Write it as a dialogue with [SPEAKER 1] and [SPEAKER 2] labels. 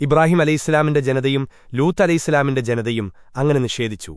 [SPEAKER 1] ഇബ്രാഹിം അലൈഹിസ്ലാമിന്റെ ജനതയും ലൂത്ത് അലൈഹിസ്ലാമിന്റെ ജനതയും അങ്ങനെ നിഷേധിച്ചു.